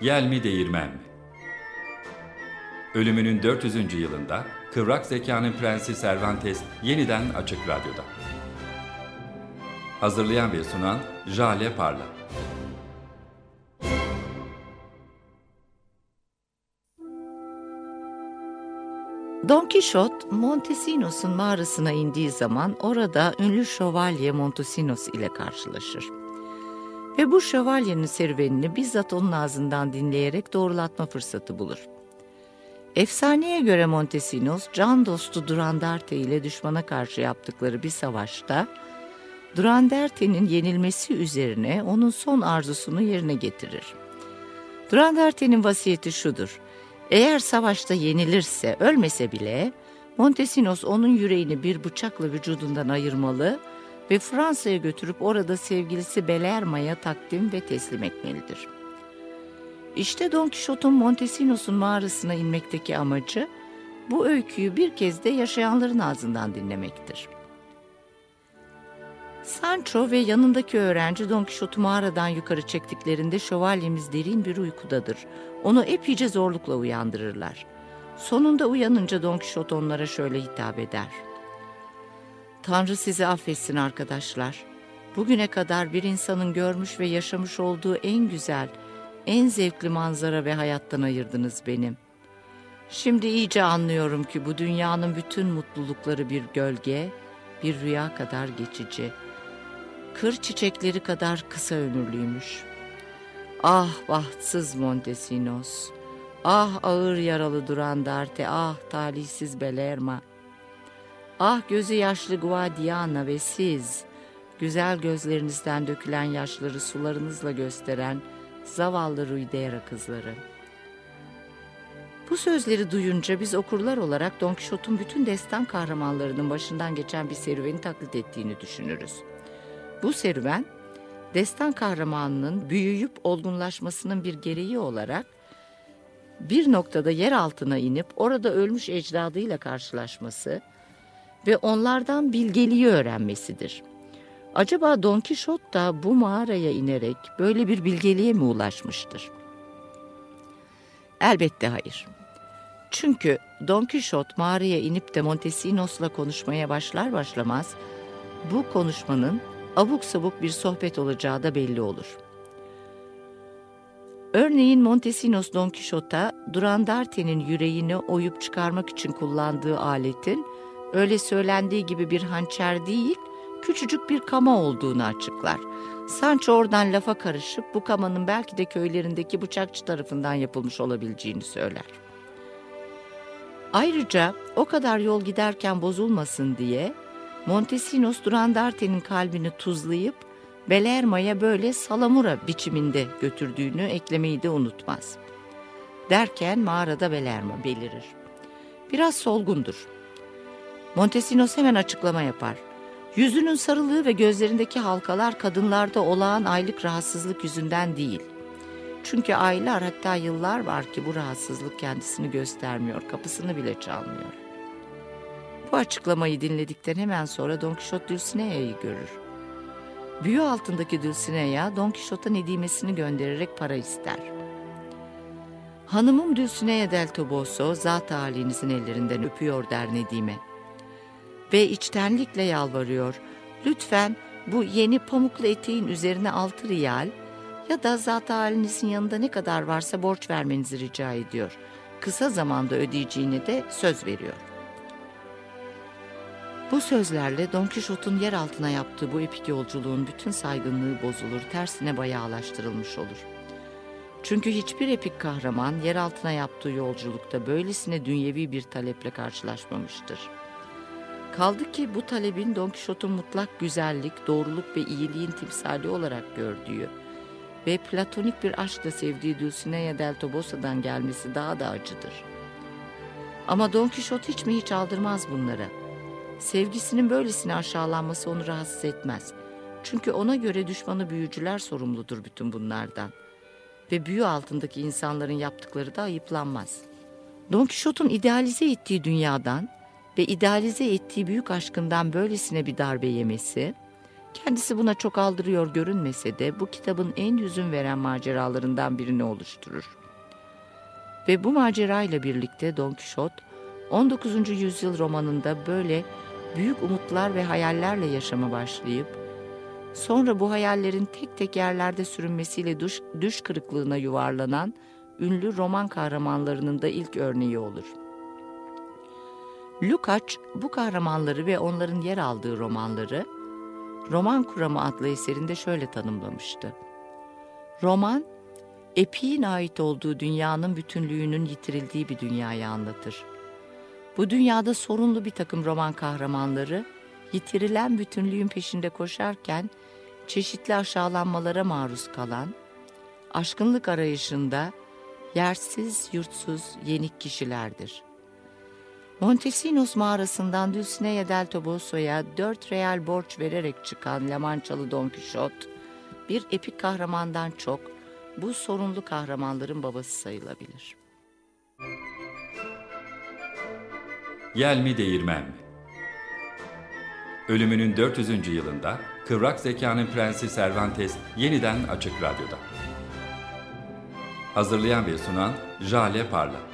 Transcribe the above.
Yel mi değirmen mi? Ölümünün 400. yılında Kıvrak Zekanın Prensi Cervantes yeniden Açık Radyo'da. Hazırlayan ve sunan Jale Parla. Don Quixote, Montesinos'un mağarasına indiği zaman orada ünlü şövalye Montesinos ile karşılaşır. Ve bu şövalyenin serüvenini bizzat onun ağzından dinleyerek doğrulatma fırsatı bulur. Efsaneye göre Montesinos, can dostu Durandarte ile düşmana karşı yaptıkları bir savaşta, Durandarte'nin yenilmesi üzerine onun son arzusunu yerine getirir. Durandarte'nin vasiyeti şudur, eğer savaşta yenilirse, ölmese bile, Montesinos onun yüreğini bir bıçakla vücudundan ayırmalı ve Fransa'ya götürüp orada sevgilisi Belerma'ya takdim ve teslim etmelidir. İşte Don Quixote'un Montesinos'un mağarasına inmekteki amacı, bu öyküyü bir kez de yaşayanların ağzından dinlemektir. Sancho ve yanındaki öğrenci Don Quixote'u mağaradan yukarı çektiklerinde şövalyemiz derin bir uykudadır. Onu epeyce zorlukla uyandırırlar. Sonunda uyanınca Don Quixote onlara şöyle hitap eder. Tanrı sizi affetsin arkadaşlar. Bugüne kadar bir insanın görmüş ve yaşamış olduğu en güzel, en zevkli manzara ve hayattan ayırdınız benim. Şimdi iyice anlıyorum ki bu dünyanın bütün mutlulukları bir gölge, bir rüya kadar geçici. Kır çiçekleri kadar kısa ömürlüymüş. Ah bahtsız Montesinos, ah ağır yaralı duran Darte, ah talihsiz Belerma. Ah gözü yaşlı Guadiana ve siz, güzel gözlerinizden dökülen yaşları sularınızla gösteren zavallı Ruidera kızları. Bu sözleri duyunca biz okurlar olarak Don Quixote'un bütün destan kahramanlarının başından geçen bir serüveni taklit ettiğini düşünürüz. Bu serüven, destan kahramanının büyüyüp olgunlaşmasının bir gereği olarak bir noktada yer altına inip orada ölmüş ecdadıyla karşılaşması ve onlardan bilgeliği öğrenmesidir.'' Acaba Don Kişot da bu mağaraya inerek böyle bir bilgeliğe mi ulaşmıştır? Elbette hayır. Çünkü Don Kişot mağaraya inip de Montesinos'la konuşmaya başlar başlamaz bu konuşmanın abuk sabuk bir sohbet olacağı da belli olur. Örneğin Montesinos Don Quixote'a Durandarte'nin yüreğini oyup çıkarmak için kullandığı aletin öyle söylendiği gibi bir hançer değil, küçücük bir kama olduğunu açıklar. Sancho oradan lafa karışıp bu kamanın belki de köylerindeki bıçakçı tarafından yapılmış olabileceğini söyler. Ayrıca o kadar yol giderken bozulmasın diye Montesinos Durandarte'nin kalbini tuzlayıp Belerma'ya böyle salamura biçiminde götürdüğünü eklemeyi de unutmaz. Derken mağarada Belerma belirir. Biraz solgundur. Montesinos hemen açıklama yapar. Yüzünün sarılığı ve gözlerindeki halkalar kadınlarda olağan aylık rahatsızlık yüzünden değil. Çünkü aylar hatta yıllar var ki bu rahatsızlık kendisini göstermiyor, kapısını bile çalmıyor. Bu açıklamayı dinledikten hemen sonra Don Quixote Dulcinea'yı görür. Büyü altındaki Dulcinea Don Quixote'a nedimesini göndererek para ister. Hanımım Dulcinea del Toboso zat halinizin ellerinden öpüyor der Nedime ve içtenlikle yalvarıyor. Lütfen bu yeni pamuklu eteğin üzerine altı riyal ya da zat halinizin yanında ne kadar varsa borç vermenizi rica ediyor. Kısa zamanda ödeyeceğini de söz veriyor. Bu sözlerle Don Quixote'un yer altına yaptığı bu epik yolculuğun bütün saygınlığı bozulur, tersine bayağılaştırılmış olur. Çünkü hiçbir epik kahraman yer altına yaptığı yolculukta böylesine dünyevi bir taleple karşılaşmamıştır.'' Kaldı ki bu talebin Don Quixote'un mutlak güzellik, doğruluk ve iyiliğin timsali olarak gördüğü ve platonik bir aşkla sevdiği Dulcinea del Tobosa'dan gelmesi daha da acıdır. Ama Don Quixote hiç mi hiç aldırmaz bunlara. Sevgisinin böylesine aşağılanması onu rahatsız etmez. Çünkü ona göre düşmanı büyücüler sorumludur bütün bunlardan. Ve büyü altındaki insanların yaptıkları da ayıplanmaz. Don Quixote'un idealize ettiği dünyadan ve idealize ettiği büyük aşkından böylesine bir darbe yemesi Kendisi buna çok aldırıyor görünmese de bu kitabın en hüzün veren maceralarından birini oluşturur. Ve bu macerayla birlikte Don Quixote 19. yüzyıl romanında böyle büyük umutlar ve hayallerle yaşama başlayıp sonra bu hayallerin tek tek yerlerde sürünmesiyle düş, düş kırıklığına yuvarlanan ünlü roman kahramanlarının da ilk örneği olur. Lukács bu kahramanları ve onların yer aldığı romanları Roman Kuramı adlı eserinde şöyle tanımlamıştı. Roman, epiğin ait olduğu dünyanın bütünlüğünün yitirildiği bir dünyayı anlatır. Bu dünyada sorunlu bir takım roman kahramanları, yitirilen bütünlüğün peşinde koşarken çeşitli aşağılanmalara maruz kalan, aşkınlık arayışında yersiz, yurtsuz, yenik kişilerdir.'' Montesinos mağarasından Dulcinea del Toboso'ya dört real borç vererek çıkan Lamançalı Don Quixote, bir epik kahramandan çok bu sorunlu kahramanların babası sayılabilir. Yel mi değirmen mi? Ölümünün 400. yılında kıvrak zekanın prensi Cervantes yeniden Açık Radyo'da. Hazırlayan ve sunan Jale Parla.